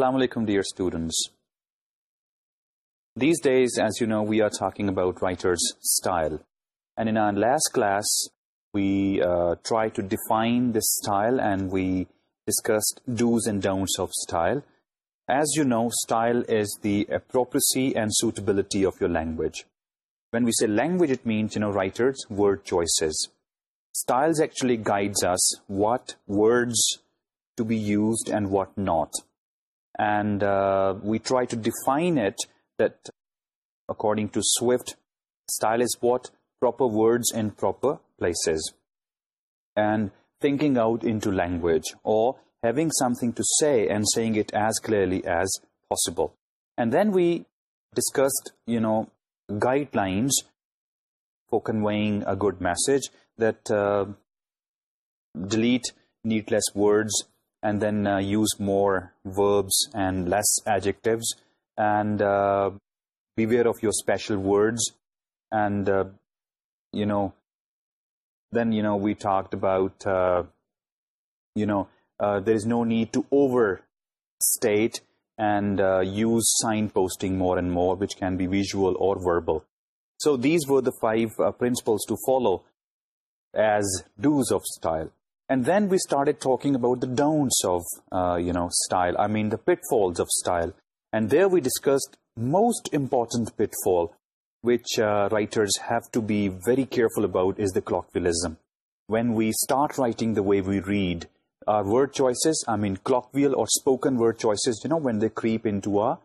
Assalamu alaikum dear students. These days, as you know, we are talking about writer's style. And in our last class, we uh, tried to define this style and we discussed do's and don'ts of style. As you know, style is the appropriacy and suitability of your language. When we say language, it means, you know, writer's word choices. Styles actually guides us what words to be used and what not and uh, we try to define it that according to Swift, style is what? Proper words in proper places. And thinking out into language or having something to say and saying it as clearly as possible. And then we discussed, you know, guidelines for conveying a good message that uh, delete needless words and then uh, use more verbs and less adjectives. And uh, beware of your special words. And uh, you know then you know we talked about you know there is no need to overstate and use signposting more and more which can be visual or verbal. So these were the five principles to follow as do's of style. And then we started talking about the downs of, uh, you know, style. I mean, the pitfalls of style. And there we discussed most important pitfall, which uh, writers have to be very careful about, is the colloquialism. When we start writing the way we read, our word choices, I mean, colloquial or spoken word choices, you know, when they creep into our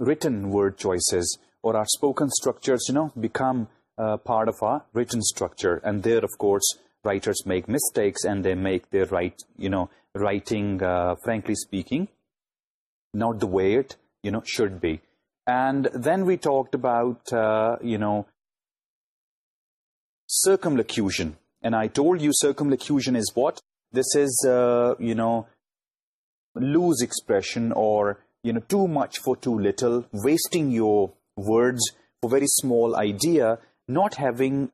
written word choices or our spoken structures, you know, become uh, part of our written structure. And there, of course, writers make mistakes and they make they write you know writing frankly speaking not the way it you know should be and then we talked about you know circumlocution and I told you circumlocution is what this is you know loose expression or you know too much for too little wasting your words for very small idea not having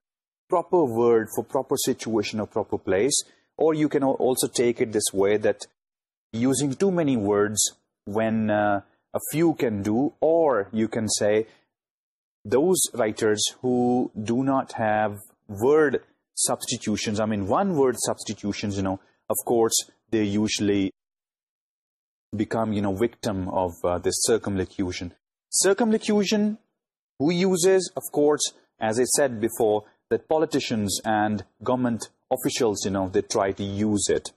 proper word for proper situation or proper place. Or you can also take it this way that using too many words when uh, a few can do, or you can say those writers who do not have word substitutions, I mean one word substitutions, you know, of course they usually become, you know, victim of uh, this circumlocution. Circumlocution, who uses, of course, as I said before, that politicians and government officials, you know, they try to use it.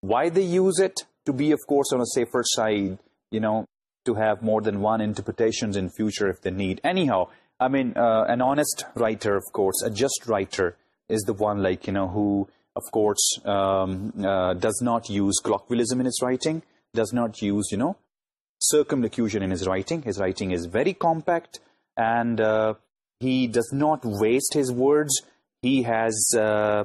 Why they use it? To be, of course, on a safer side, you know, to have more than one interpretations in future if they need. Anyhow, I mean, uh, an honest writer, of course, a just writer is the one, like, you know, who, of course, um, uh, does not use colloquialism in his writing, does not use, you know, circumlocution in his writing. His writing is very compact and uh, he does not waste his words. He has, uh,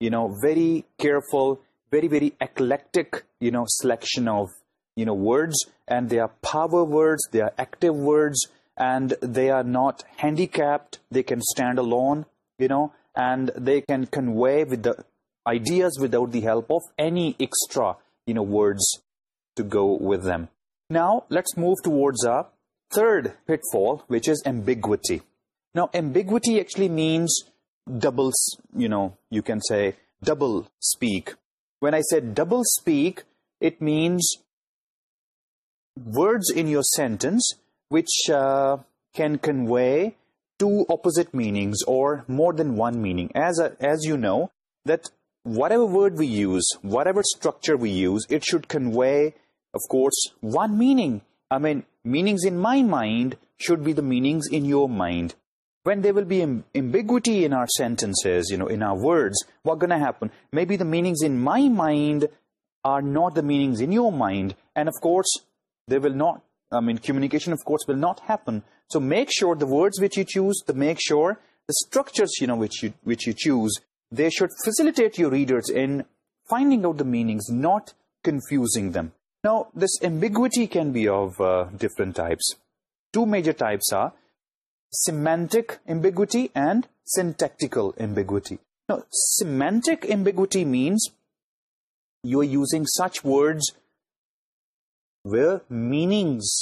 you know, very careful, very, very eclectic, you know, selection of, you know, words. And they are power words, they are active words, and they are not handicapped. They can stand alone, you know, and they can convey with the ideas without the help of any extra, you know, words to go with them. Now, let's move towards our third pitfall, which is ambiguity. Now, ambiguity actually means double, you know, you can say double speak. When I said double speak, it means words in your sentence which uh, can convey two opposite meanings or more than one meaning. As, uh, as you know, that whatever word we use, whatever structure we use, it should convey, of course, one meaning. I mean, meanings in my mind should be the meanings in your mind when there will be ambiguity in our sentences, you know, in our words, what's going to happen? Maybe the meanings in my mind are not the meanings in your mind. And of course, they will not, I mean, communication, of course, will not happen. So make sure the words which you choose, to make sure the structures, you know, which you, which you choose, they should facilitate your readers in finding out the meanings, not confusing them. Now, this ambiguity can be of uh, different types. Two major types are semantic ambiguity and syntactical ambiguity semantic ambiguity means you are using such words where meanings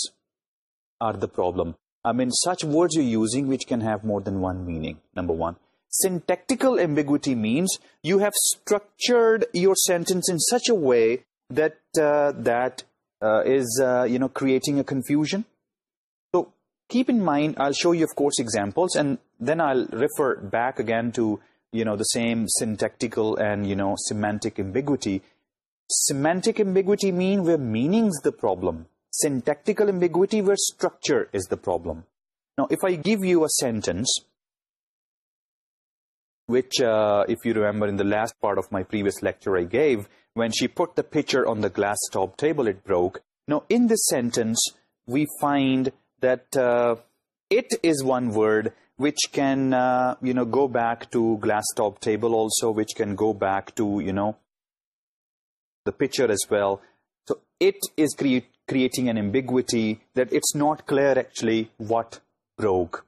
are the problem I mean such words you using which can have more than one meaning number one syntactical ambiguity means you have structured your sentence in such a way that that is you know creating a confusion keep in mind, I'll show you, of course, examples, and then I'll refer back again to, you know, the same syntactical and, you know, semantic ambiguity. Semantic ambiguity mean where meaning's the problem. Syntactical ambiguity where structure is the problem. Now, if I give you a sentence, which, uh, if you remember, in the last part of my previous lecture I gave, when she put the pitcher on the glass top table, it broke. Now, in this sentence, we find that uh, it is one word which can, uh, you know, go back to glass top table also, which can go back to, you know, the picture as well. So it is creating an ambiguity that it's not clear actually what broke,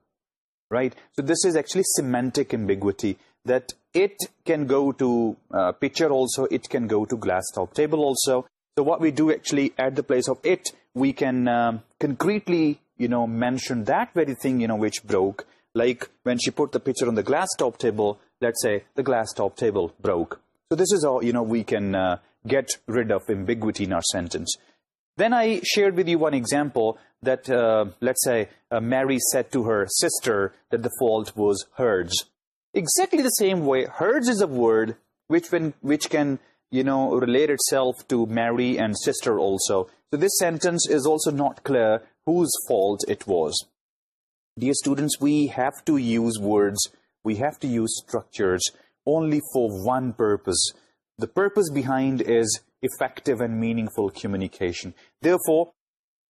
right? So this is actually semantic ambiguity that it can go to uh, picture also, it can go to glass top table also. So what we do actually at the place of it, we can um, concretely you know, mentioned that very thing, you know, which broke. Like when she put the picture on the glass top table, let's say the glass top table broke. So this is how, you know, we can uh, get rid of ambiguity in our sentence. Then I shared with you one example that, uh, let's say, uh, Mary said to her sister that the fault was hers. Exactly the same way, hers is a word which, when, which can, you know, relate itself to Mary and sister also. So this sentence is also not clear whose fault it was. Dear students, we have to use words, we have to use structures only for one purpose. The purpose behind is effective and meaningful communication. Therefore,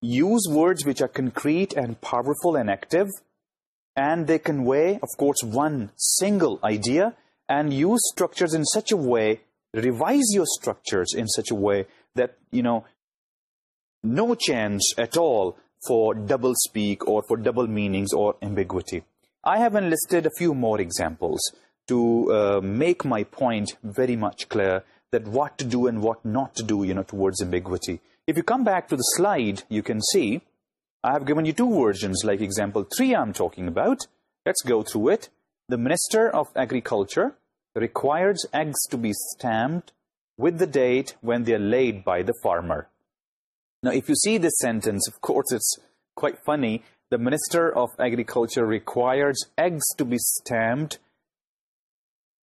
use words which are concrete and powerful and active, and they convey, of course, one single idea, and use structures in such a way, revise your structures in such a way that, you know, no chance at all for double speak or for double meanings or ambiguity. I have enlisted a few more examples to uh, make my point very much clear that what to do and what not to do, you know, towards ambiguity. If you come back to the slide, you can see I have given you two versions, like example three I'm talking about. Let's go through it. The Minister of Agriculture requires eggs to be stamped with the date when they are laid by the farmer. Now, if you see this sentence, of course, it's quite funny. The Minister of Agriculture requires eggs to be stamped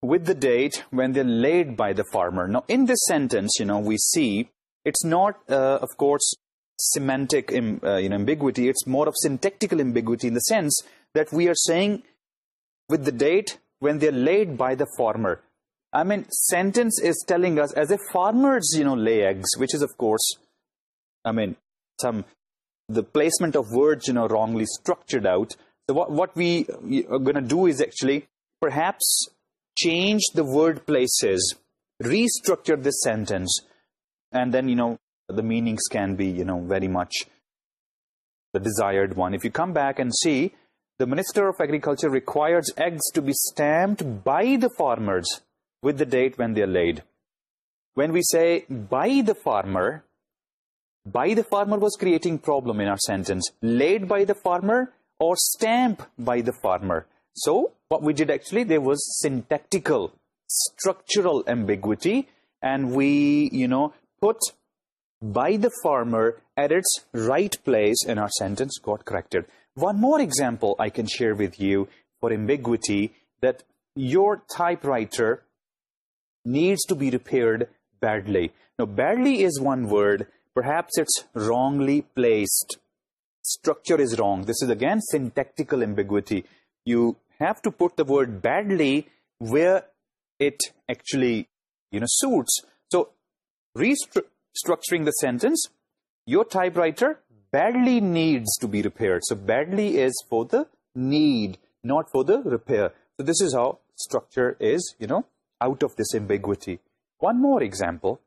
with the date when they're laid by the farmer. Now, in this sentence, you know, we see it's not, uh, of course, semantic um, uh, you know, ambiguity. It's more of syntactical ambiguity in the sense that we are saying with the date when they're laid by the farmer. I mean, sentence is telling us as if farmers, you know, lay eggs, which is, of course, I mean, some the placement of words, you know, wrongly structured out. So what, what we are going to do is actually perhaps change the word places, restructure the sentence, and then, you know, the meanings can be, you know, very much the desired one. If you come back and see, the Minister of Agriculture requires eggs to be stamped by the farmers with the date when they are laid. When we say by the farmer, by the farmer was creating problem in our sentence. Laid by the farmer or stamp by the farmer. So, what we did actually, there was syntactical, structural ambiguity. And we, you know, put by the farmer at its right place in our sentence got corrected. One more example I can share with you for ambiguity that your typewriter needs to be repaired badly. Now, badly is one word perhaps it's wrongly placed. Structure is wrong. This is again syntactical ambiguity. You have to put the word badly where it actually, you know, suits. So, restructuring the sentence, your typewriter badly needs to be repaired. So, badly is for the need, not for the repair. So, this is how structure is, you know, out of this ambiguity. One more example.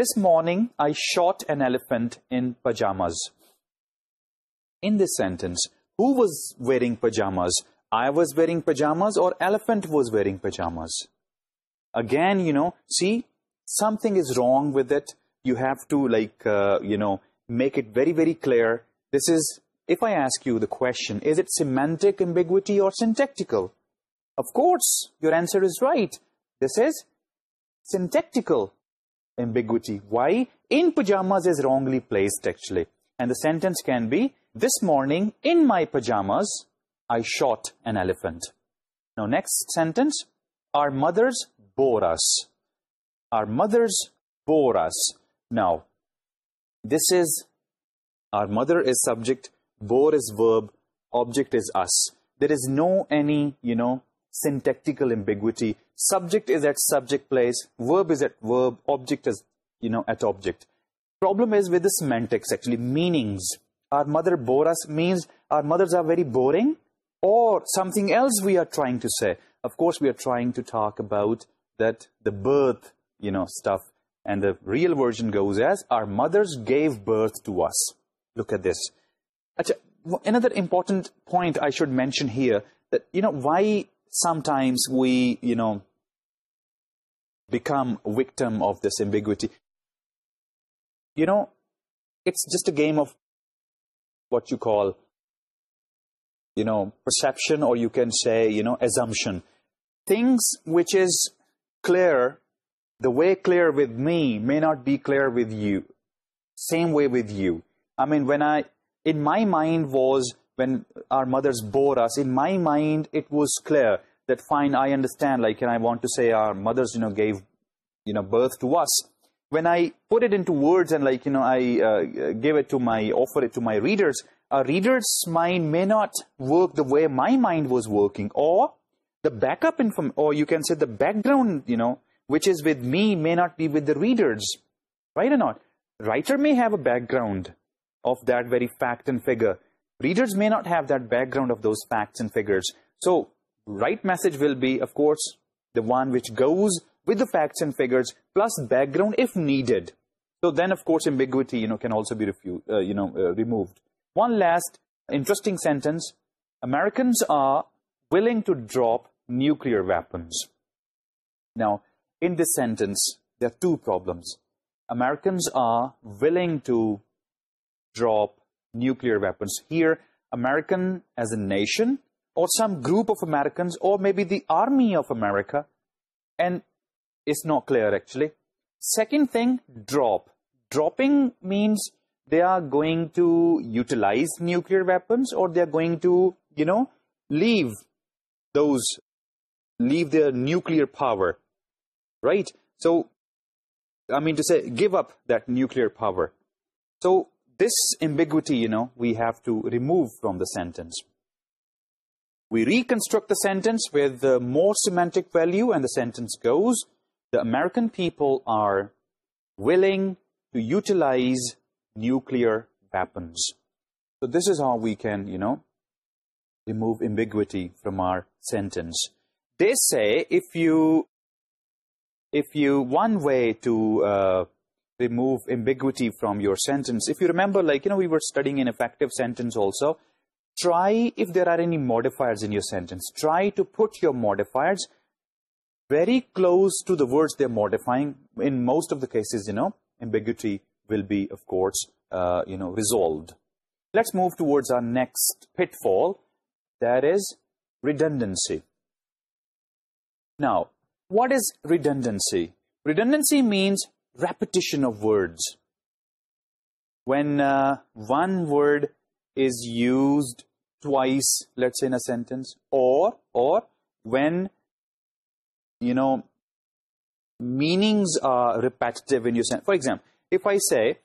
This morning, I shot an elephant in pajamas. In this sentence, who was wearing pajamas? I was wearing pajamas or elephant was wearing pajamas? Again, you know, see, something is wrong with it. You have to, like, uh, you know, make it very, very clear. This is, if I ask you the question, is it semantic ambiguity or syntactical? Of course, your answer is right. This is syntactical ambiguity. Why? In pajamas is wrongly placed actually. And the sentence can be, this morning in my pajamas, I shot an elephant. Now next sentence, our mothers bore us. Our mothers bore us. Now, this is, our mother is subject, bore is verb, object is us. There is no any, you know, syntactical ambiguity. Subject is at subject place, verb is at verb, object is, you know, at object. Problem is with the semantics actually, meanings. Our mother bore us means our mothers are very boring or something else we are trying to say. Of course, we are trying to talk about that the birth, you know, stuff. And the real version goes as, our mothers gave birth to us. Look at this. Achha, another important point I should mention here that, you know, why sometimes we, you know, become victim of this ambiguity. You know, it's just a game of what you call, you know, perception, or you can say, you know, assumption. Things which is clear, the way clear with me may not be clear with you. Same way with you. I mean, when I, in my mind was when our mothers bore us, in my mind, it was clear that fine, I understand, like, and I want to say our mothers, you know, gave, you know, birth to us. When I put it into words and like, you know, I uh, give it to my, offer it to my readers, a reader's mind may not work the way my mind was working or the backup inform or you can say the background, you know, which is with me may not be with the readers, right or not? Writer may have a background of that very fact and figure. Readers may not have that background of those facts and figures, so right message will be, of course, the one which goes with the facts and figures plus background if needed. So then, of course, ambiguity, you know, can also be refu uh, you know, uh, removed. One last interesting sentence. Americans are willing to drop nuclear weapons. Now, in this sentence, there are two problems. Americans are willing to drop nuclear weapons. Here, American as a nation, or some group of Americans, or maybe the army of America, and it's not clear actually. Second thing, drop. Dropping means they are going to utilize nuclear weapons, or they are going to, you know, leave those, leave their nuclear power, right? So, I mean to say, give up that nuclear power. So, this ambiguity, you know, we have to remove from the sentence. We reconstruct the sentence with the more semantic value and the sentence goes, the American people are willing to utilize nuclear weapons. So this is how we can, you know, remove ambiguity from our sentence. They say if you, if you, one way to, uh, remove ambiguity from your sentence. If you remember, like, you know, we were studying an effective sentence also. Try if there are any modifiers in your sentence. Try to put your modifiers very close to the words they're modifying. In most of the cases, you know, ambiguity will be, of course, uh, you know, resolved. Let's move towards our next pitfall. That is redundancy. Now, what is redundancy? Redundancy means repetition of words. When uh, one word is used twice, let's say in a sentence, or, or when, you know, meanings are repetitive in your sentence. For example, if I say,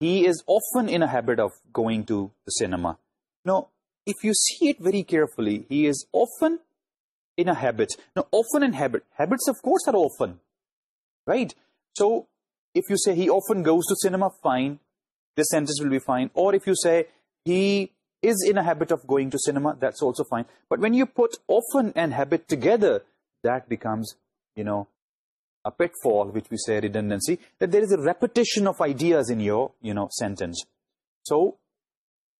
he is often in a habit of going to the cinema. Now, if you see it very carefully, he is often in a habit. Now, often in habit. Habits, of course, are often. Right? So, if you say he often goes to cinema, fine. This sentence will be fine. Or if you say he is in a habit of going to cinema, that's also fine. But when you put often and habit together, that becomes, you know, a pitfall, which we say redundancy, that there is a repetition of ideas in your, you know, sentence. So,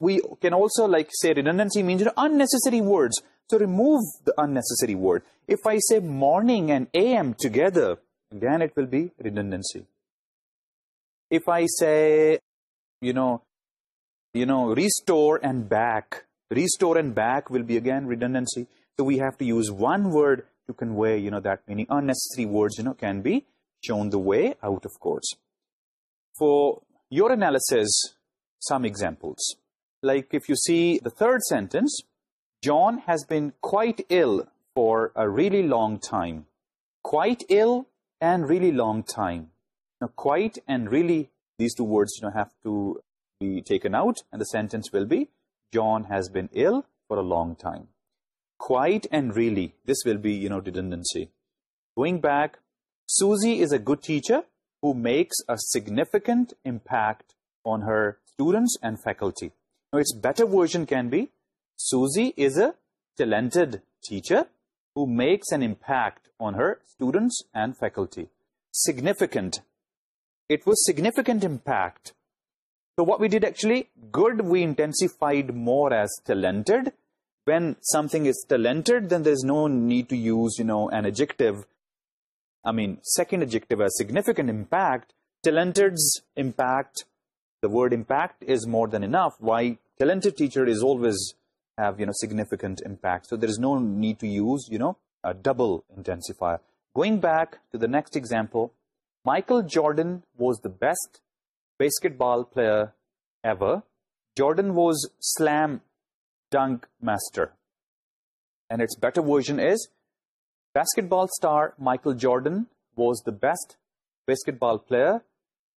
we can also like say redundancy means you know, unnecessary words. So remove the unnecessary word. If I say morning and AM together, again it will be redundancy. If I say, you know, you know, restore and back, restore and back will be again redundancy. So we have to use one word to convey, you know, that meaning. Unnecessary words, you know, can be shown the way out, of course. For your analysis, some examples. Like if you see the third sentence, John has been quite ill for a really long time. Quite ill and really long time. Now, quite and really, these two words, you know, have to be taken out, and the sentence will be, John has been ill for a long time. Quite and really, this will be, you know, redundancy. Going back, Susie is a good teacher who makes a significant impact on her students and faculty. Now, its better version can be, Susie is a talented teacher who makes an impact on her students and faculty. Significant. It was significant impact. So what we did actually, good we intensified more as talented. When something is talented, then there's no need to use, you know, an adjective. I mean, second adjective as significant impact. Talented's impact, the word impact is more than enough. Why? Talented teacher is always have, you know, significant impact. So there is no need to use, you know, a double intensifier. Going back to the next example, Michael Jordan was the best basketball player ever. Jordan was slam dunk master. And its better version is basketball star Michael Jordan was the best basketball player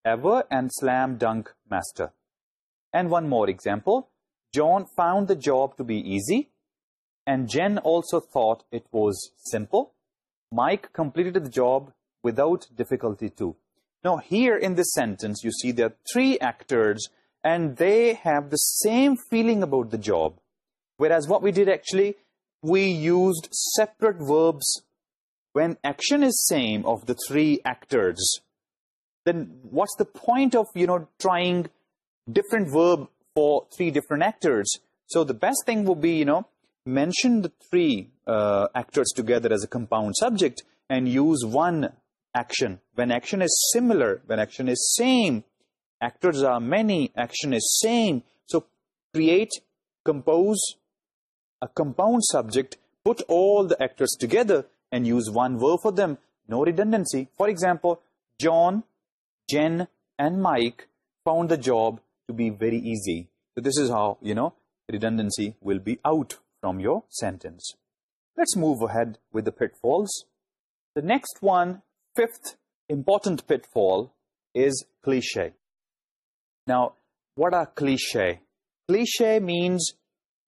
ever and slam dunk master. And one more example. John found the job to be easy and Jen also thought it was simple. Mike completed the job without difficulty too. Now here in this sentence you see there are three actors and they have the same feeling about the job. Whereas what we did actually, we used separate verbs when action is same of the three actors. Then what's the point of, you know, trying different verb for three different actors. So the best thing would be, you know, mention the three uh, actors together as a compound subject and use one action. When action is similar, when action is same, actors are many, action is same. So create, compose a compound subject, put all the actors together and use one word for them. No redundancy. For example, John, Jen and Mike found the job to be very easy. So this is how, you know, redundancy will be out from your sentence. Let's move ahead with the pitfalls. The next one, fifth important pitfall is cliche. Now, what are cliche? Cliche means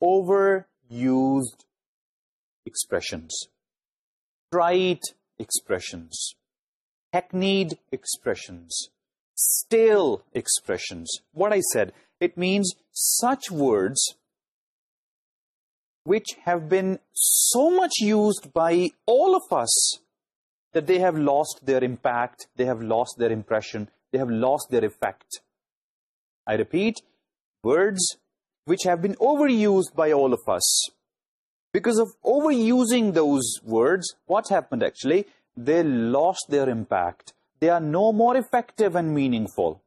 overused expressions, trite expressions, hackneyed expressions, stale expressions. What I said, it means such words which have been so much used by all of us that they have lost their impact, they have lost their impression, they have lost their effect. I repeat, words which have been overused by all of us. Because of overusing those words, what happened actually? They lost their impact they are no more effective and meaningful.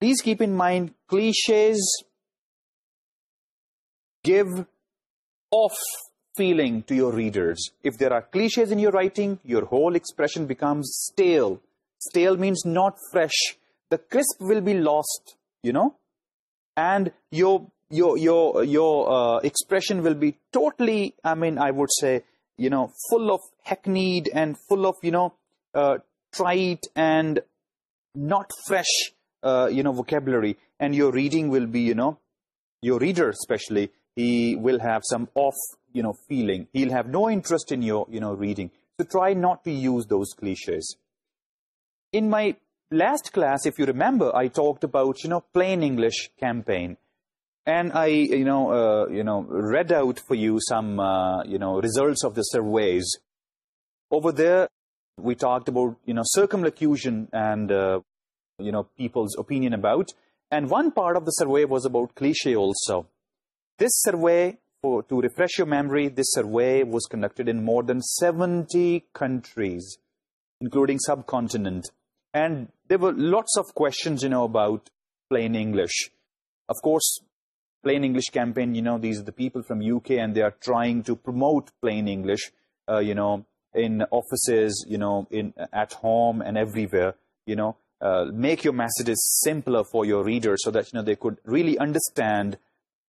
Please keep in mind, cliches give off feeling to your readers. If there are cliches in your writing, your whole expression becomes stale. Stale means not fresh. The crisp will be lost, you know, and your your your your uh, expression will be totally i mean i would say you know full of hackneyed and full of you know uh, trite and not fresh, uh, you know, vocabulary. And your reading will be, you know, your reader especially, he will have some off, you know, feeling. He'll have no interest in your, you know, reading. So try not to use those cliches. In my last class, if you remember, I talked about, you know, plain English campaign. And I, you know, uh, you know, read out for you some, uh, you know, results of the surveys. Over there, we talked about, you know, circumlocution and, uh, you know, people's opinion about. And one part of the survey was about cliche also. This survey, to refresh your memory, this survey was conducted in more than 70 countries, including subcontinent. And there were lots of questions, you know, about plain English. Of course, plain English campaign, you know, these are the people from UK and they are trying to promote plain English, uh, you know, in offices, you know, in at home and everywhere, you know, uh, make your messages simpler for your readers so that you know they could really understand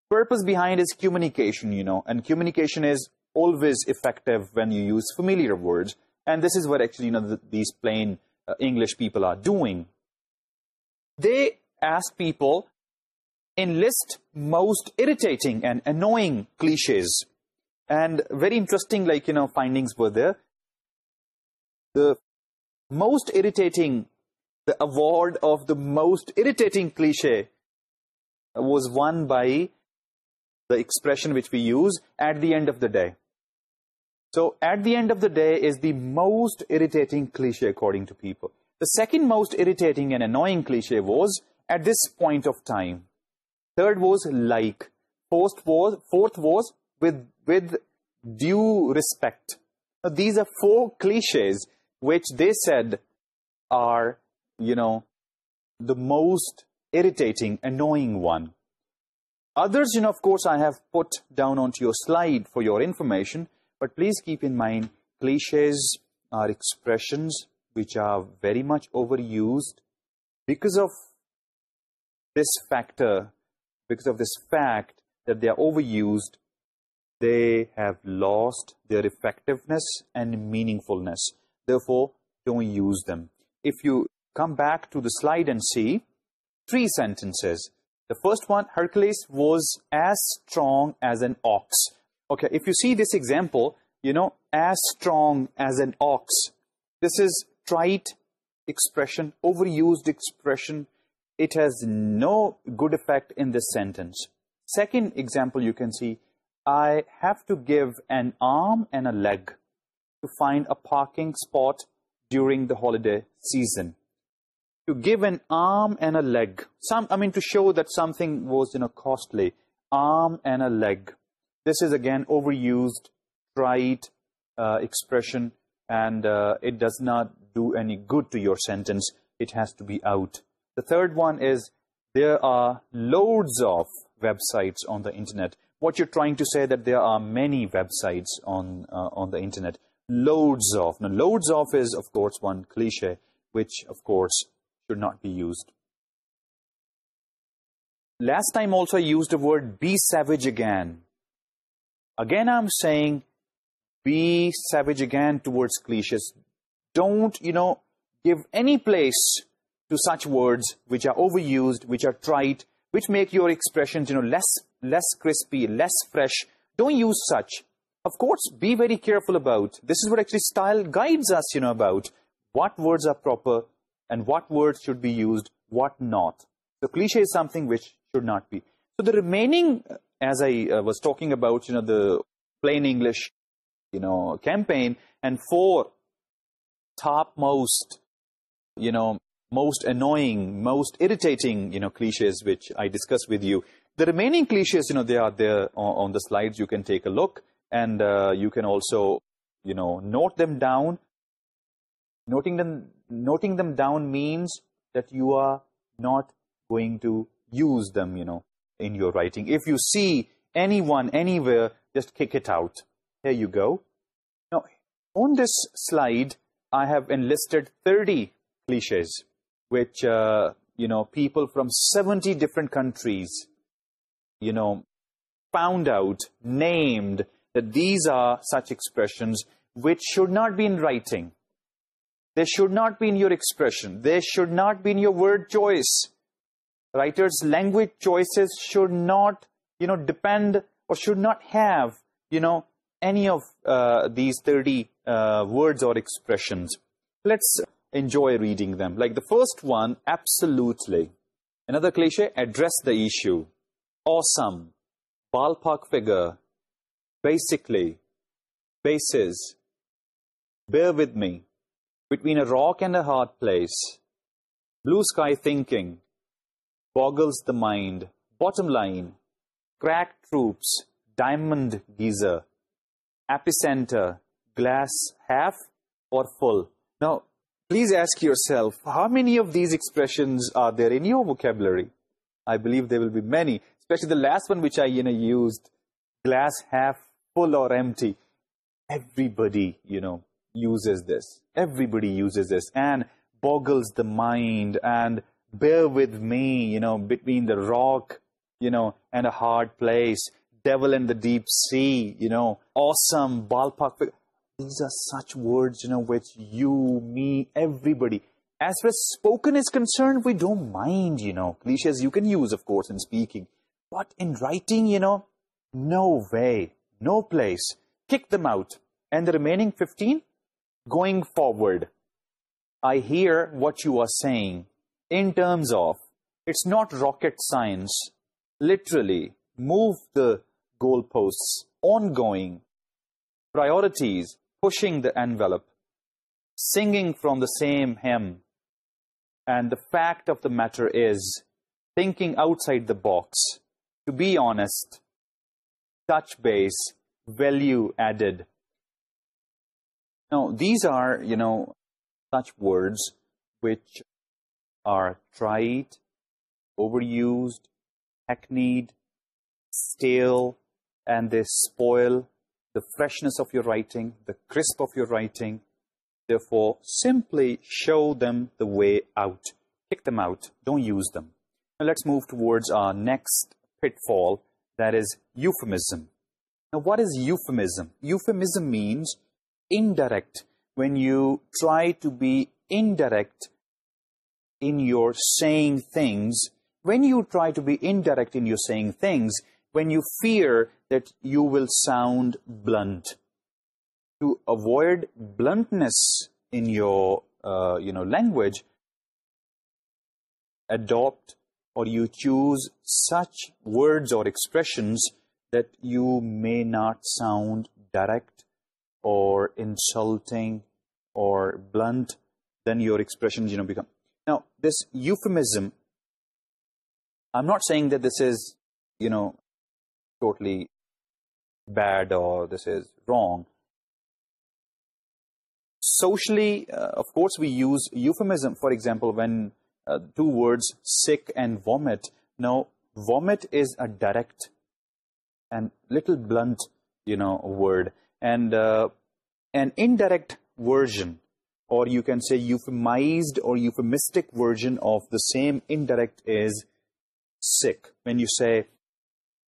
purpose behind is communication, you know, and communication is always effective when you use familiar words. And this is what actually, you know, the, these plain uh, English people are doing. They ask people enlist most irritating and annoying cliches. And very interesting, like, you know, findings were there the most irritating, the award of the most irritating cliche was won by the expression which we use at the end of the day. So at the end of the day is the most irritating cliche according to people. The second most irritating and annoying cliche was at this point of time. Third was like. Fourth was, fourth was with, with due respect. These are four cliches which they said are, you know, the most irritating, annoying one. Others, you know, of course, I have put down onto your slide for your information, but please keep in mind, cliches are expressions which are very much overused because of this factor, because of this fact that they are overused, they have lost their effectiveness and meaningfulness therefore don't use them. If you come back to the slide and see three sentences. The first one, Hercules was as strong as an ox. Okay, if you see this example, you know, as strong as an ox. This is trite expression, overused expression. It has no good effect in this sentence. Second example you can see, I have to give an arm and a leg to find a parking spot during the holiday season. To give an arm and a leg. some I mean, to show that something was, in a costly. Arm and a leg. This is, again, overused, trite uh, expression, and uh, it does not do any good to your sentence. It has to be out. The third one is, there are loads of websites on the Internet. What you're trying to say that there are many websites on, uh, on the Internet loads of. Now, loads of is, of course, one cliche, which, of course, should not be used. Last time also I used the word be savage again. Again, I'm saying be savage again towards cliches. Don't, you know, give any place to such words which are overused, which are trite, which make your expressions, you know, less, less crispy, less fresh. Don't use such of course, be very careful about, this is what actually style guides us, you know, about what words are proper and what words should be used, what not. The cliche is something which should not be. So the remaining, uh, as I uh, was talking about, you know, the plain English, you know, campaign and four topmost, you know, most annoying, most irritating, you know, cliches which I discussed with you. The remaining cliches, you know, they are there on, on the slides. You can take a look and uh, you can also you know note them down. Noting them noting them down means that you are not going to use them you know in your writing. If you see anyone anywhere just kick it out. Here you go. Now on this slide i have enlisted 30 cliches which uh, you know people from 70 different countries you know found out named that these are such expressions which should not be in writing. They should not be in your expression. They should not be in your word choice. Writers' language choices should not, you know, depend or should not have, you know, any of uh, these 30 uh, words or expressions. Let's enjoy reading them. Like the first one, absolutely. Another cliche, address the issue. Awesome. Ballpark figure basically bases. Bear with me. Between a rock and a hard place blue sky thinking boggles the mind. Bottom line cracked troops diamond geyser epicenter glass half or full. Now Please ask yourself, how many of these expressions are there in your vocabulary? I believe there will be many, especially the last one which I you know, used, glass half full or empty. Everybody, you know, uses this. Everybody uses this and boggles the mind and bear with me, you know, between the rock, you know, and a hard place, devil in the deep sea, you know, awesome, ballpark. These are such words, you know, which you, me, everybody, as far as spoken is concerned, we don't mind, you know, cliches you can use, of course, in speaking. But in writing, you know, no way no place, kick them out, and the remaining 15, going forward. I hear what you are saying, in terms of, it's not rocket science, literally, move the goalposts, ongoing, priorities, pushing the envelope, singing from the same hymn, and the fact of the matter is, thinking outside the box, to be honest, touch base value added. Now these are you know such words which are tried overused hackneyed stale and they spoil the freshness of your writing the crisp of your writing. Therefore simply show them the way out. Kick them out. Don't use them. Now let's move towards our next pitfall that is euphemism. Now, what is euphemism? Euphemism means indirect when you try to be indirect in your saying things. When you try to be indirect in your saying things, when you fear that you will sound blunt. To avoid bluntness in your uh, you know language, adopt or you choose such words or expressions that you may not sound direct or insulting or blunt, then your expressions, you know, become. Now, this euphemism, I'm not saying that this is, you know, totally bad or this is wrong. Socially, uh, of course, we use euphemism, for example, when uh, two words sick and vomit. Now, vomit is a direct and little blunt, you know, word. And uh, an indirect version, or you can say euphemized or euphemistic version of the same indirect is sick. When you say,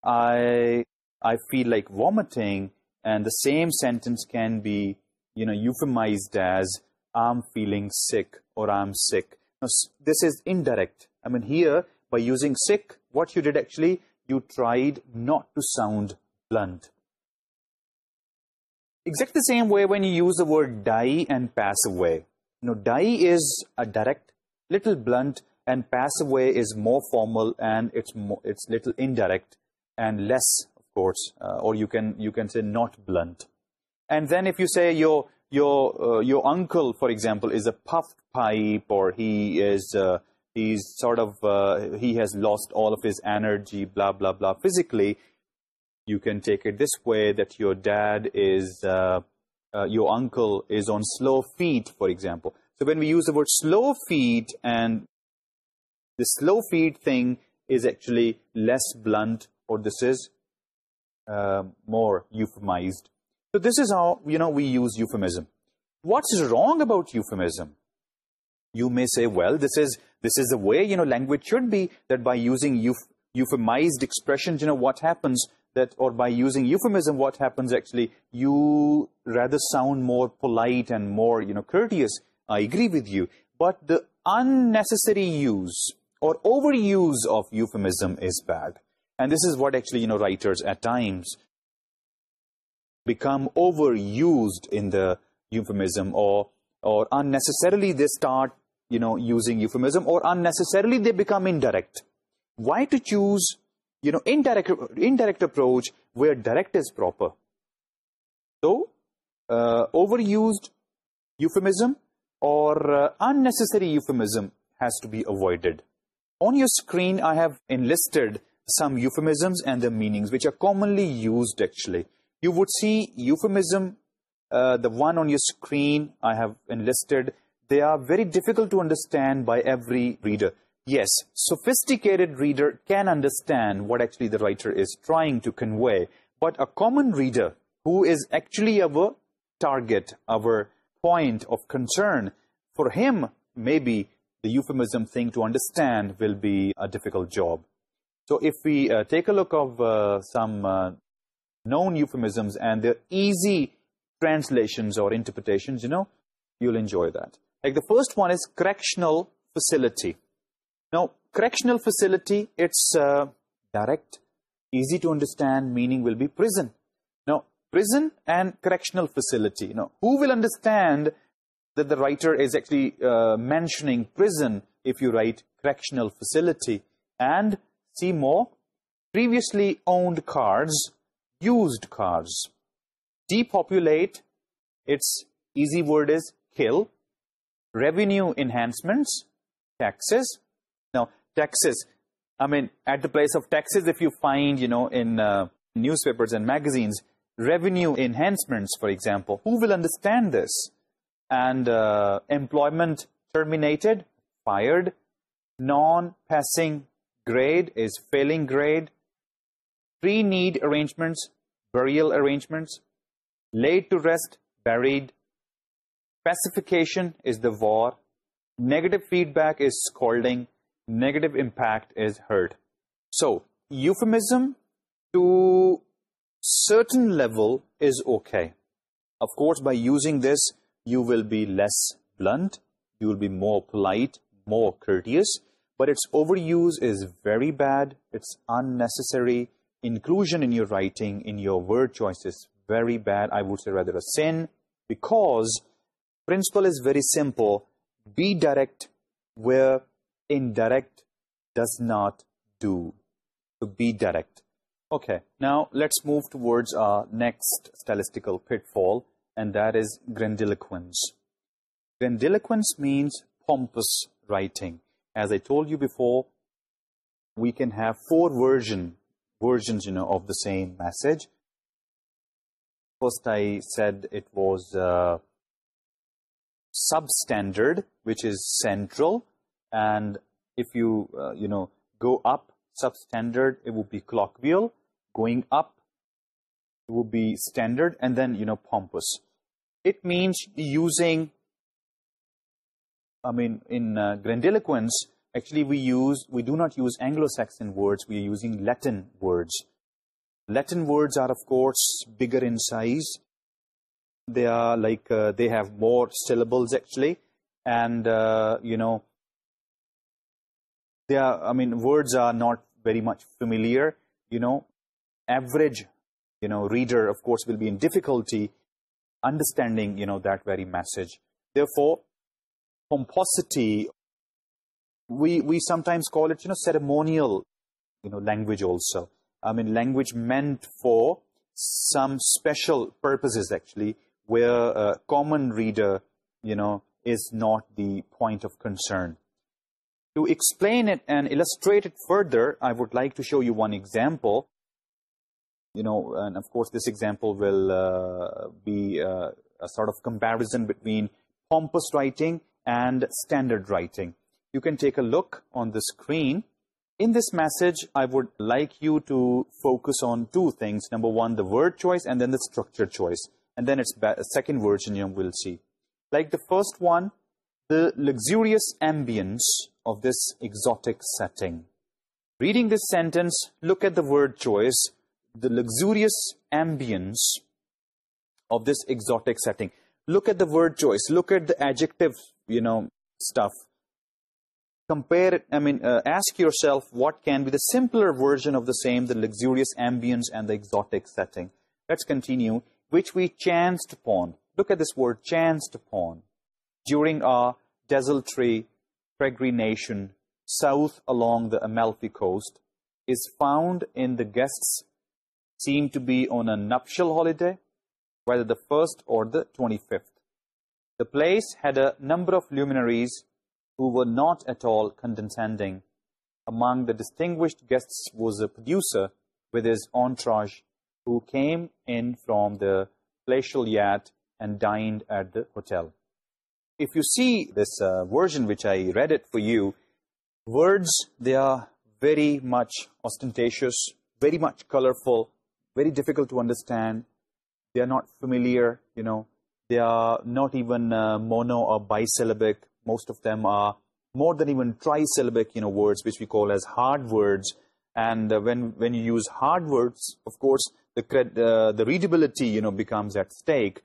I, I feel like vomiting, and the same sentence can be, you know, euphemized as, I'm feeling sick or I'm sick this is indirect. I mean, here, by using sick, what you did actually, you tried not to sound blunt. Exactly the same way when you use the word die and pass away. Now, die is a direct, little blunt, and pass away is more formal and it's it's little indirect and less, of course, uh, or you can, you can say not blunt. And then if you say you're, your uh, your uncle for example is a puffed pipe or he is uh, he's sort of uh, he has lost all of his energy blah blah blah. Physically you can take it this way that your dad is your uncle is on slow feet for example. So when we use the word slow feet and the slow feet thing is actually less blunt or this is more euphemized so this is how, you know, we use euphemism. What's wrong about euphemism? You may say, well, this is, this is the way, you know, language should be, that by using euf euphemized expressions, you know, what happens, that, or by using euphemism, what happens actually, you rather sound more polite and more, you know, courteous. I agree with you. But the unnecessary use or overuse of euphemism is bad. And this is what actually, you know, writers at times become overused in the euphemism or or unnecessarily they start you know using euphemism or unnecessarily they become indirect. Why to choose you know indirect indirect approach where direct is proper? So uh, overused euphemism or uh, unnecessary euphemism has to be avoided. On your screen i have enlisted some euphemisms and their meanings which are commonly used actually you would see euphemism—the uh, one on your screen I have enlisted, they are very difficult to understand by every reader. Yes, sophisticated reader can understand what actually the writer is trying to convey, but a common reader who is actually our target, our point of concern, for him, maybe the euphemism thing to understand will be a difficult job. So if we uh, take a look of uh, some known euphemisms and their easy translations or interpretations, you know, you'll enjoy that. Like the first one is correctional facility. Now, correctional facility, it's uh, direct, easy to understand, meaning will be prison. Now, prison and correctional facility. Now, who will understand that the writer is actually uh, mentioning prison if you write correctional facility? And see more, previously owned cards used cars. Depopulate, its easy word is kill. Revenue enhancements, taxes. Now, taxes, I mean, at the place of taxes, if you find, you know, in uh, newspapers and magazines, revenue enhancements, for example, who will understand this? And uh, employment terminated, fired. Non-passing grade is failing grade. Pre need arrangements burial arrangements laid to rest buried specification is the war negative feedback is scolding negative impact is hurt so euphemism to certain level is okay of course by using this you will be less blunt you will be more polite more courteous but it's over use is very bad it's insincere inclusion in your writing, in your word choices, very bad. I would say rather a sin because principle is very simple. Be direct where indirect does not do. So be direct. Okay, now let's move towards our next stylistical pitfall, and that is grandiloquence. Grandiloquence means pompous writing. As I told you before, we can have four versions versions you know, of the same message. First, I said it was uh, substandard, which is central. And if you, uh, you know, go up substandard, it would be colloquial. Going up, it would be standard. And then, you know, pompous. It means using, I mean, in uh, grandiloquence, actually we use we do not use anglo-saxon words we are using latin words. Latin words are of course bigger in size. They are like uh, they have more syllables actually. And uh, you know they are i mean words are not very much familiar you know. Average you know reader of course will be in difficulty understanding you know that very message. Therefore pomposity we we sometimes call it you know ceremonial you know language also. I mean language meant for some special purposes actually where a common reader you know is not the point of concern. To explain it and illustrate it further i would like to show you one example. You know and of course this example will uh, be uh, a sort of comparison between pompous writing and standard writing you can take a look on the screen. In this message, I would like you to focus on two things. Number one, the word choice, and then the structure choice. And then its second version you will see. Like the first one, the luxurious ambience of this exotic setting. Reading this sentence, look at the word choice, the luxurious ambience of this exotic setting. Look at the word choice, look at the adjective, you know, stuff compare, I mean, uh, ask yourself what can be the simpler version of the same, the luxurious ambience and the exotic setting. Let's continue. Which we chanced upon. Look at this word, chanced upon. During our desultory peregrination south along the Amalfi coast is found in the guests seem to be on a nuptial holiday, whether the 1st or the 25th. The place had a number of luminaries who were not at all condescending. Among the distinguished guests was a producer with his entourage who came in from the palatial yacht and dined at the hotel. If you see this uh, version which I read it for you, words, they are very much ostentatious, very much colorful, very difficult to understand. They are not familiar, you know. They are not even uh, mono or bisyllabic most of them are more than even trisyllabic you know words which we call as hard words. And uh, when when you use hard words of course the uh, the readability you know becomes at stake.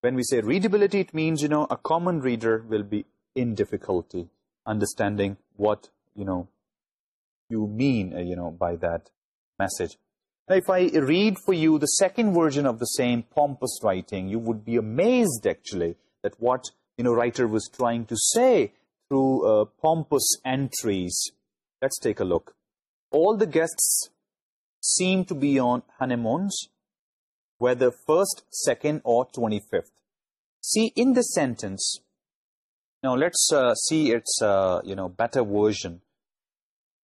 When we say readability it means you know a common reader will be in difficulty understanding what you know you mean uh, you know by that message. Now, if I read for you the second version of the same pompous writing, you would be amazed, actually, that what you know, writer was trying to say through uh, pompous entries. Let's take a look. All the guests seem to be on honeymoons, whether first, second, or 25th. See, in this sentence, now let's uh, see its, uh, you know, better version,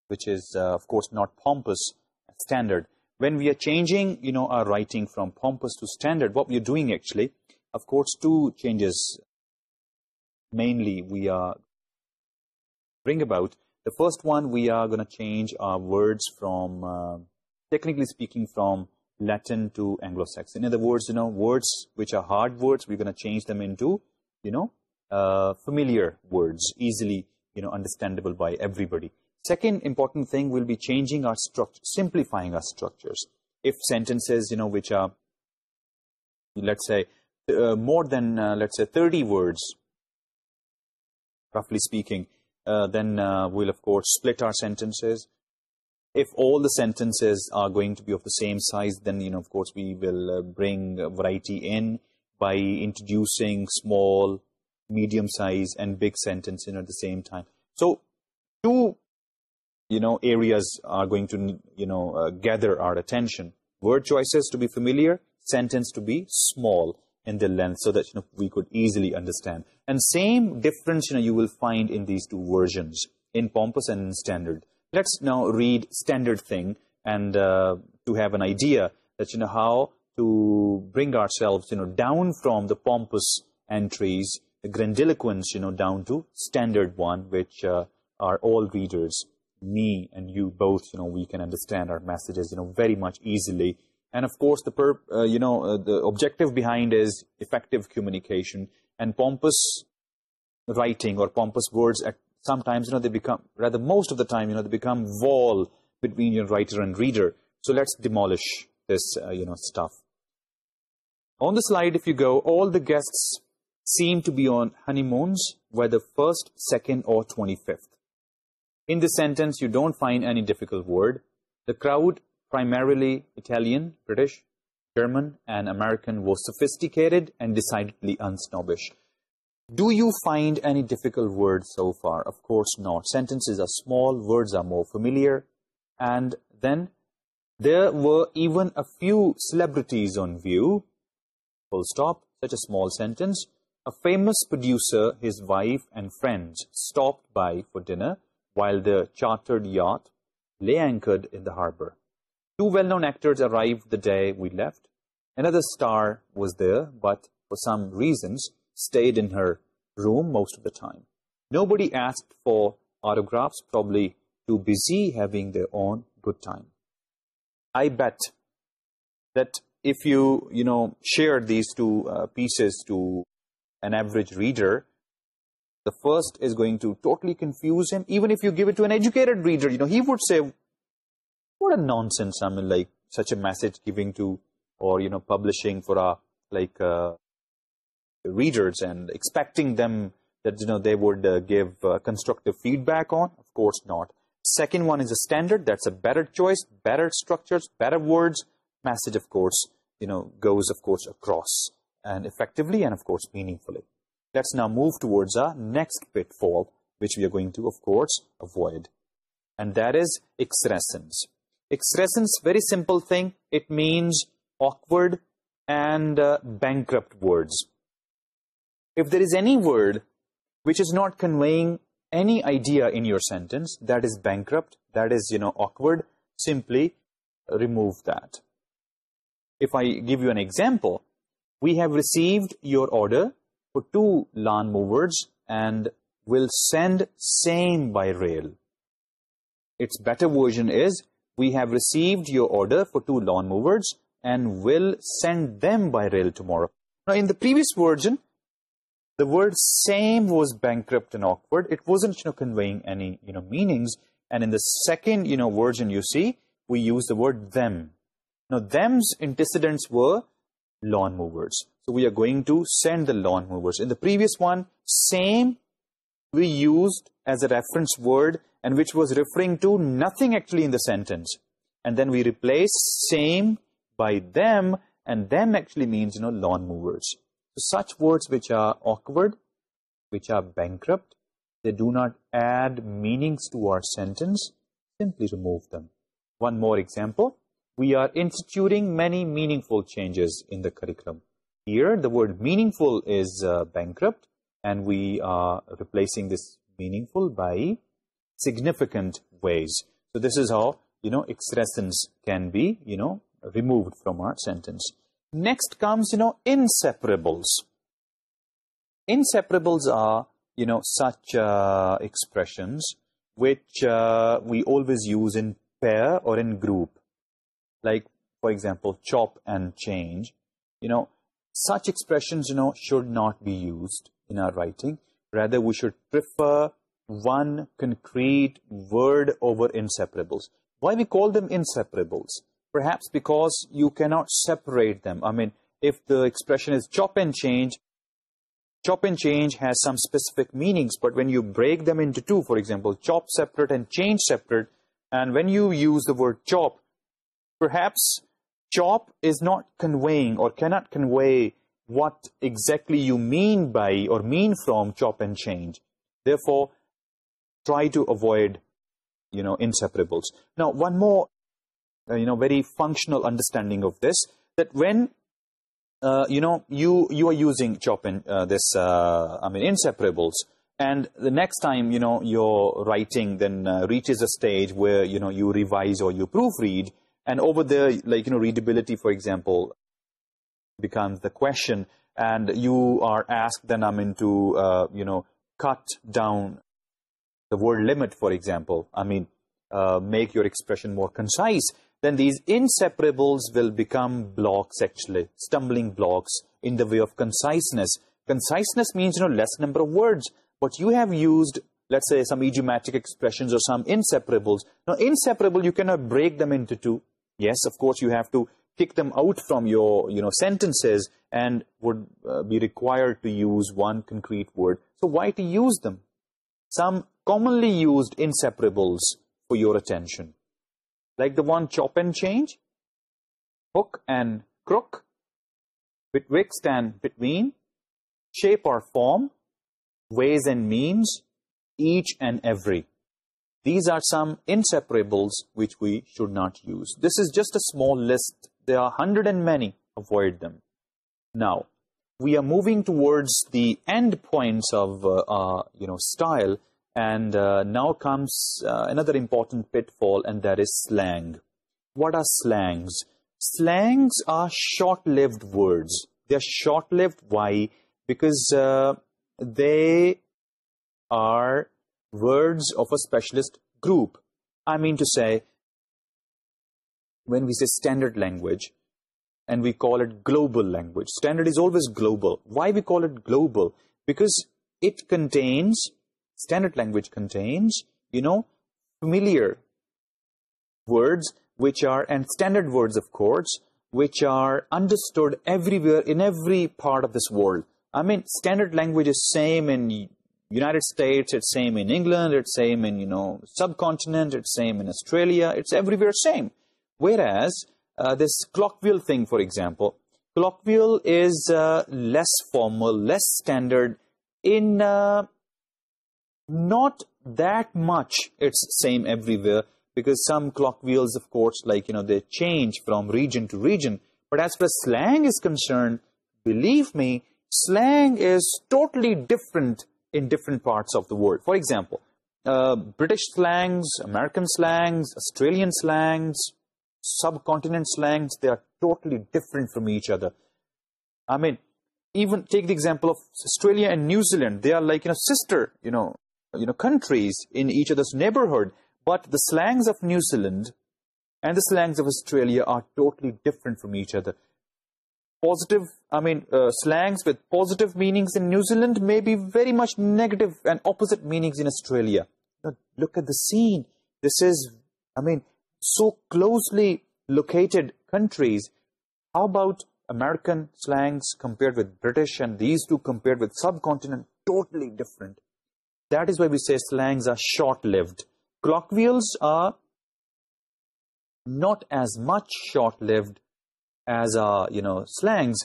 which is, uh, of course, not pompous, standard. When we are changing, you know, our writing from pompous to standard, what we are doing actually, of course, two changes mainly we are bring about. The first one, we are going to change our words from, uh, technically speaking, from Latin to Anglo-Saxon. In other words, you know, words which are hard words, we're going to change them into, you know, uh, familiar words, easily, you know, understandable by everybody. Second important thing, we'll be changing our structure, simplifying our structures. If sentences, you know, which are, let's say, uh, more than, let's say, 30 words, Roughly speaking, uh, then uh, we'll of course split our sentences. if all the sentences are going to be of the same size, then, you know, of course, we will uh, bring variety in by introducing small, medium size and big sentence in at the same time. So, two, you know, areas are going to, you know, uh, gather our attention. Word choices to be familiar, sentence to be small in the length so that you know, we could easily understand. And same difference you, know, you will find in these two versions, in pompous and in standard. Let's now read standard thing and uh, to have an idea that you know how to bring ourselves you know down from the pompous entries, the grandiloquence you know down to standard one, which uh, are all readers, me and you both you know we can understand our messages you know very much easily and of course, the, uh, you know, uh, the objective behind is effective communication. And pompous writing or pompous words, sometimes, you know, they become, rather most of the time, you know, they become wall between your writer and reader. So let's demolish this, uh, you know, stuff. On the slide, if you go, all the guests seem to be on honeymoons, whether first, second, or 25th. In this sentence, you don't find any difficult word. The crowd primarily Italian, British, German, and American was sophisticated and decidedly unsnobbish. Do you find any difficult words so far? Of course not. Sentences are small, words are more familiar. And then there were even a few celebrities on view. Full stop, such a small sentence. A famous producer, his wife and friends stopped by for dinner while the chartered yacht lay anchored in the harbor. Two well-known actors arrived the day we left. another star was there but for some reasons stayed in her room most of the time. Nobody asked for autographs probably too busy having their own good time. I bet that if you, you know, share these two uh, pieces to an average reader, the first is going to totally confuse him even if you give it to an educated reader. You know, he would say, what a nonsense. I mean, like such a message giving to or, you know, publishing for our like uh, readers and expecting them that, you know, they would uh, give uh, constructive feedback on. Of course not. Second one is a standard. That's a better choice, better structures, better words. Message, of course, you know, goes, of course, across and effectively and, of course, meaningfully. Let's now move towards our next pitfall, which we are going to, of course, avoid. And that is excrescence. Excrescence, very simple thing. It means awkward and uh, bankrupt words. If there is any word which is not conveying any idea in your sentence that is bankrupt, that is, you know, awkward, simply remove that. If I give you an example, we have received your order for two lawn movers and will send same by rail. Its better version is, we have received your order for two lawn movers and will send them by rail tomorrow. Now, in the previous version, the word same was bankrupt and awkward. It wasn't conveying any you know, meanings. And in the second you know, version, you see, we use the word them. Now, them's antecedents were lawn movers. So, we are going to send the lawn movers. In the previous one, same, we used as a reference word, and which was referring to nothing actually in the sentence. And then we replace same by them, and them actually means, you know, lawn movers. So such words which are awkward, which are bankrupt, they do not add meanings to our sentence, simply remove them. One more example, we are instituting many meaningful changes in the curriculum. Here, the word meaningful is uh, bankrupt, and we are replacing this meaningful by significant ways. So this is how, you know, excrescence can be, you know, removed from our sentence. Next comes, you know, inseparables. Inseparables are, you know, such uh, expressions which uh, we always use in pair or in group. Like, for example, chop and change. You know, such expressions, you know, should not be used in our writing. Rather, we should prefer one concrete word over inseparables. Why we call them inseparables? Perhaps because you cannot separate them. I mean, if the expression is chop and change, chop and change has some specific meanings, but when you break them into two, for example, chop separate and change separate, and when you use the word chop, perhaps chop is not conveying or cannot convey what exactly you mean by or mean from chop and change. Therefore, try to avoid, you know, inseparables. Now, one more, uh, you know, very functional understanding of this, that when, uh, you know, you, you are using Chopin, uh, this, I mean, inseparables, and the next time, you know, your writing then reaches a stage where, you know, you revise or you proofread, and over there, like, you know, readability, for example, becomes the question, and you are asked then, I mean, to, you know, cut down the word limit, for example, I mean, uh, make your expression more concise, then these inseparables will become blocks, actually, stumbling blocks in the way of conciseness. Conciseness means, you know, less number of words. But you have used, let's say, some idiomatic expressions or some inseparables. Now, inseparable, you cannot break them into two. Yes, of course, you have to kick them out from your, you know, sentences and would uh, be required to use one concrete word. So why to use them? Some commonly used inseparables for your attention. Like the one chop and change, hook and crook, betwixt and between, shape or form, ways and means, each and every. These are some inseparables which we should not use. This is just a small list. There are hundred and many. Avoid them. Now, we are moving towards the end points of, uh, uh, you know, style and uh, now comes uh, another important pitfall and that is slang. What are slangs? Slangs are short-lived words. They're short-lived. Why? Because uh, they are words of a specialist group. I mean to say when we say standard language and we call it global language. Standard is always global. Why we call it global? Because it contains Standard language contains, you know, familiar words which are and standard words of course which are understood everywhere in every part of this world. I mean standard language is same in united states it's same in england it's same in you know subcontinent it's same in australia it's everywhere same. Whereas uh, this colloquial thing for example colloquial is uh, less formal less standard in uh, not that much. It's same everywhere because some colloquials of course like you know they change from region to region. But as far as slang is concerned believe me slang is totally different in different parts of the world. For example uh, british slangs american slangs australian slangs subcontinent slangs they are totally different from each other. I mean even take the example of australia and new zealand. They are like you know sister you know you know, countries in each other's neighborhood. But the slangs of New Zealand and the slangs of Australia are totally different from each other. Positive, I mean, uh, slangs with positive meanings in New Zealand may be very much negative and opposite meanings in Australia. Look at the scene. This is, I mean, so closely located countries. How about American slangs compared with British and these two compared with subcontinent? Totally different. That is why we say slangs are short-lived. Colloquials are not as much short-lived as, uh, you know, slangs.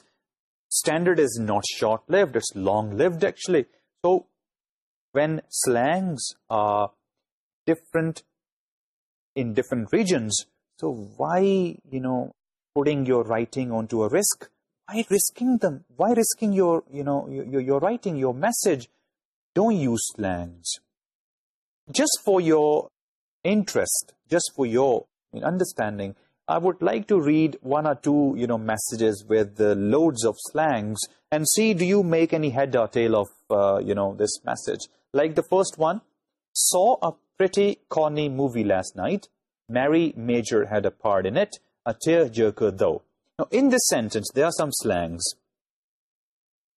Standard is not short-lived, it's long-lived actually. So, when slangs are different in different regions, so why, you know, putting your writing onto a risk? Why risking them? Why risking your, you know, your writing, your message? don't use slangs. Just for your interest, just for your understanding, I would like to read one or two, you know, messages with the loads of slangs and see do you make any head or tail of, uh, you know, this message. Like the first one, saw a pretty corny movie last night. Mary Major had a part in it, a tearjerker though. Now, in this sentence, there are some slangs.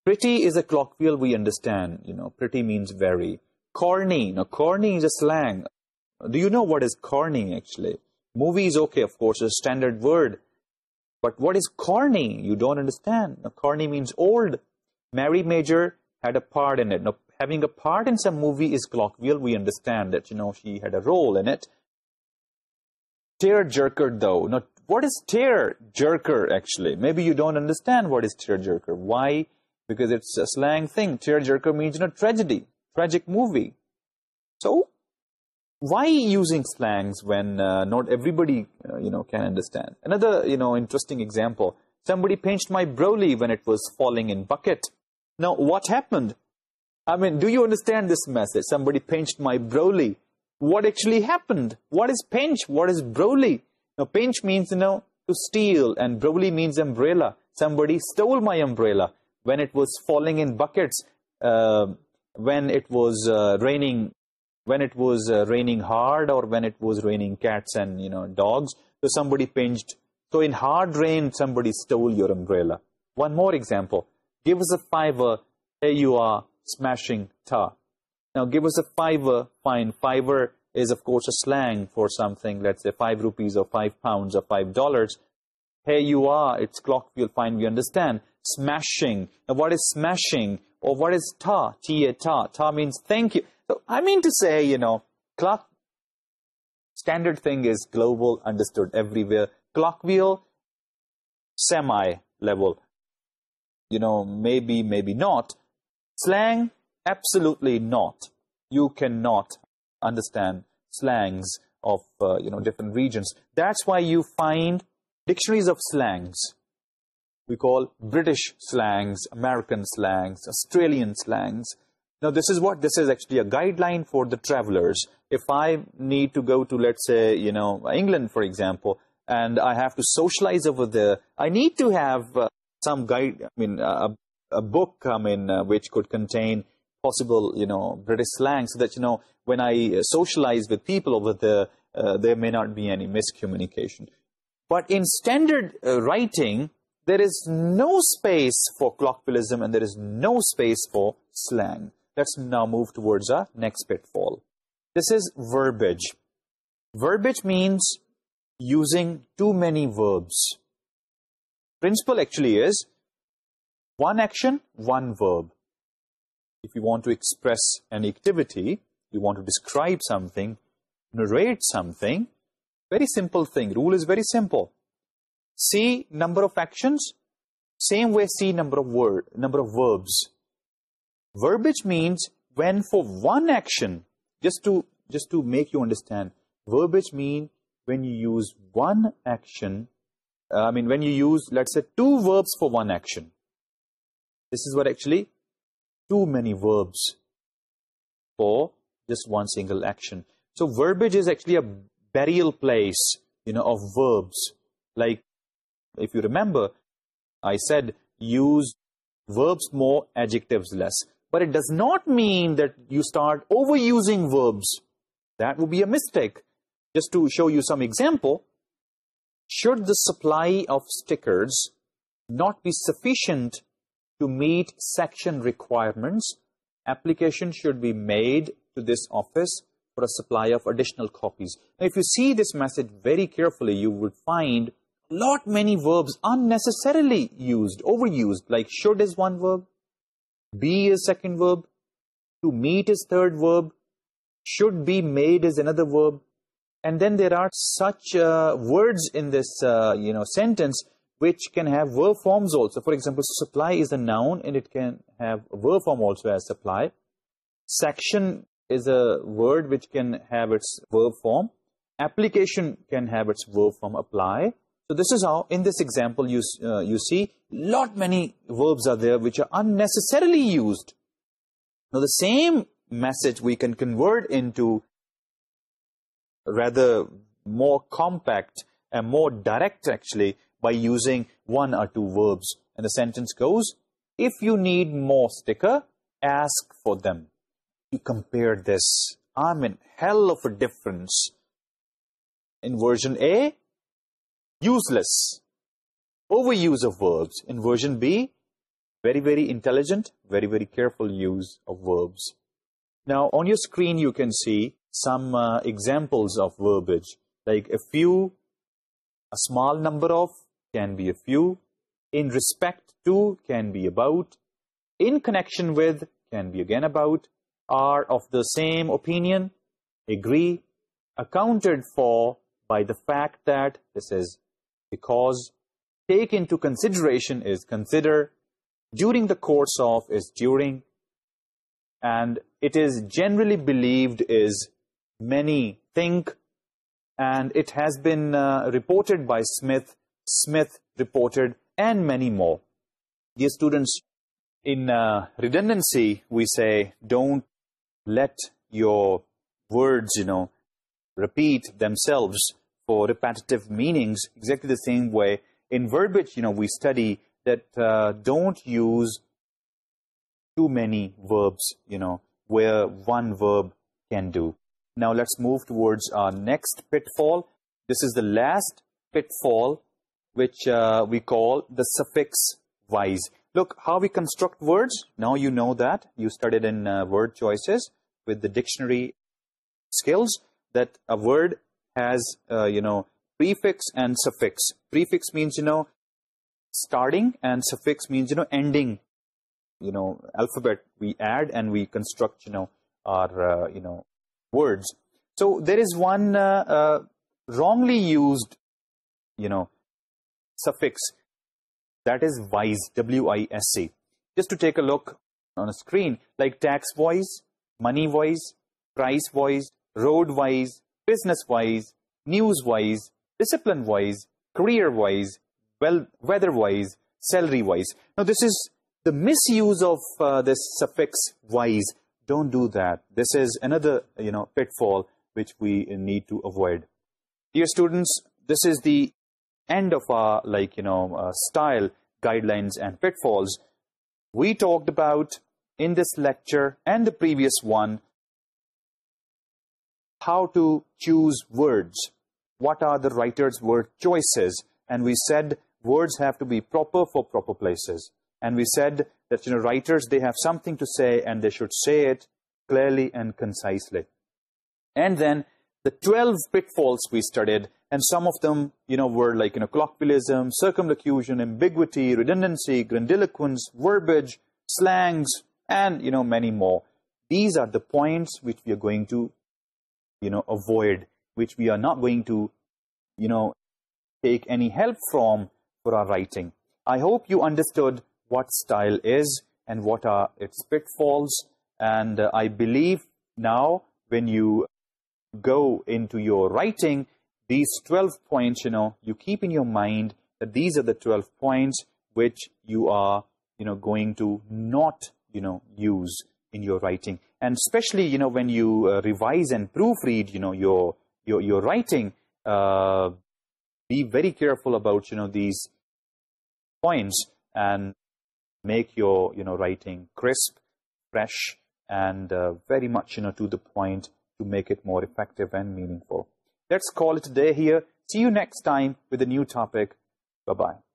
Pretty is a colloquial we understand, you know, pretty means very. Corny, now corny is a slang. Do you know what is corny actually? Movie is okay, of course, a standard word. But what is corny? You don't understand. Now, corny means old. Mary Major had a part in it. Now, having a part in some movie is colloquial. We understand that, you know, she had a role in it. Tear jerker, though. Now, what is tear jerker, actually? Maybe you don't understand what is tear jerker. Why? because it's a slang thing. Tearjerker means, you know, tragedy, tragic movie. So, why using slangs when uh, not everybody, uh, you know, can understand? Another, you know, interesting example. Somebody pinched my brolly when it was falling in bucket. Now, what happened? I mean, do you understand this message? Somebody pinched my brolly. What actually happened? What is pinch? What is brolly? Now, pinch means, you know, to steal and brolly means umbrella. Somebody stole my umbrella when it was falling in buckets uh, when it was uh, raining when it was uh, raining hard or when it was raining cats and you know dogs. So somebody pinched. So in hard rain somebody stole your umbrella. One more example. Give us a fiver. Here you are smashing ta. now give us a fiver. Fine. Fiver is of course a slang for something. Let's say 5 rupees or 5 pounds or 5 dollars. Here you are. It's We'll find. we understand smashing. Now, what is smashing? Or what is ta? Ta, ta. Ta means thank you. So I mean to say, you know, clock, standard thing is global, understood everywhere. Colloquial, semi-level. You know, maybe, maybe not. Slang, absolutely not. You cannot understand slangs of, uh, you know, different regions. That's why you find dictionaries of slangs we call British slangs, American slangs, Australian slangs. Now, this is what this is actually a guideline for the travelers. If I need to go to, let's say, you know, England, for example, and I have to socialize over there, I need to have uh, some guide, I mean, a, book, I mean, uh, which could contain possible, you know, British slangs, so that, you know, when I uh, socialize with people over there, there may not be any miscommunication. But in standard writing, there is no space for colloquialism and there is no space for slang. Let's now move towards our next pitfall. This is verbiage. Verbiage means using too many verbs. Principle actually is one action, one verb. If you want to express an activity, you want to describe something, narrate something, very simple thing. Rule is very simple. See number of actions, same way See number of word, number of verbs. Verbage means when for one action, just to, just to make you understand, verbage mean when you use one action, I mean when you use, let's say, two verbs for one action. This is what actually, too many verbs for just one single action. So verbage is actually a burial place, you know, of verbs. Like, if you remember, I said use verbs more, adjectives less. But it does not mean that you start overusing verbs. That would be a mistake. Just to show you some example, should the supply of stickers not be sufficient to meet section requirements, application should be made to this office for a supply of additional copies. Now, if you see this message very carefully, you would find lot many verbs unnecessarily used, overused, like should is one verb, be is second verb, to meet is third verb, should be made is another verb, and then there are such uh, words in this, uh, you know, sentence which can have verb forms also. For example, supply is a noun and it can have verb form also as supply. Section is a word which can have its verb form. Application can have its verb form apply. So this is how in this example you, uh, you see lot many verbs are there which are unnecessarily used. Now the same message we can convert into rather more compact and more direct actually by using one or two verbs. And the sentence goes, if you need more sticker, ask for them. You compare this. I'm in hell of a difference in version A useless. Overuse of verbs. In version B, very, very intelligent, very, very careful use of verbs. Now, on your screen, you can see some uh, examples of verbiage, like a few, a small number of can be a few, in respect to can be about, in connection with can be again about, are of the same opinion, agree, accounted for by the fact that this is because take into consideration is consider during the course of is during and it is generally believed is many think and it has been uh, reported by Smith, Smith reported and many more. Dear students, in uh, redundancy we say don't let your words, you know, repeat themselves for repetitive meanings exactly the same way in verbiage, you know, we study that uh, don't use too many verbs, you know, where one verb can do. Now let's move towards our next pitfall. This is the last pitfall which uh, we call the suffix wise. Look, how we construct words, now you know that. You studied in uh, word choices with the dictionary skills that a word has, uh, you know, prefix and suffix. Prefix means, you know, starting and suffix means, you know, ending, you know, alphabet we add and we construct, you know, our, uh, you know, words. So there is one uh, wrongly used, you know, suffix that is WISE, W-I-S-C. Just to take a look on a screen, like tax wise, money wise, price wise, road wise business wise, news wise, discipline wise, career wise, well, weather wise, salary wise. Now, this is the misuse of uh, this suffix wise. Don't do that. This is another, you know, pitfall which we need to avoid. Dear students, this is the end of our, like, you know, uh, style guidelines and pitfalls. We talked about in this lecture and the previous one. How to choose words? What are the writers' word choices? And we said words have to be proper for proper places. And we said that, you know, writers, they have something to say and they should say it clearly and concisely. And then the 12 pitfalls we studied, and some of them, you know, were like, you know, colloquialism, circumlocution, ambiguity, redundancy, grandiloquence, verbiage, slangs, and, you know, many more. These are the points which we are going to you know avoid which we are not going to you know take any help from for our writing. I hope you understood what style is and what are its pitfalls. And uh, i believe now when you go into your writing these 12 points you know you keep in your mind that these are the 12 points which you are you know going to not you know use in your writing and especially you know when you uh, revise and proofread you know your your writing uh, be very careful about you know these points and make your you know writing crisp fresh and uh, very much you know to the point to make it more effective and meaningful. Let's call it a day here. See you next time with a new topic. Bye bye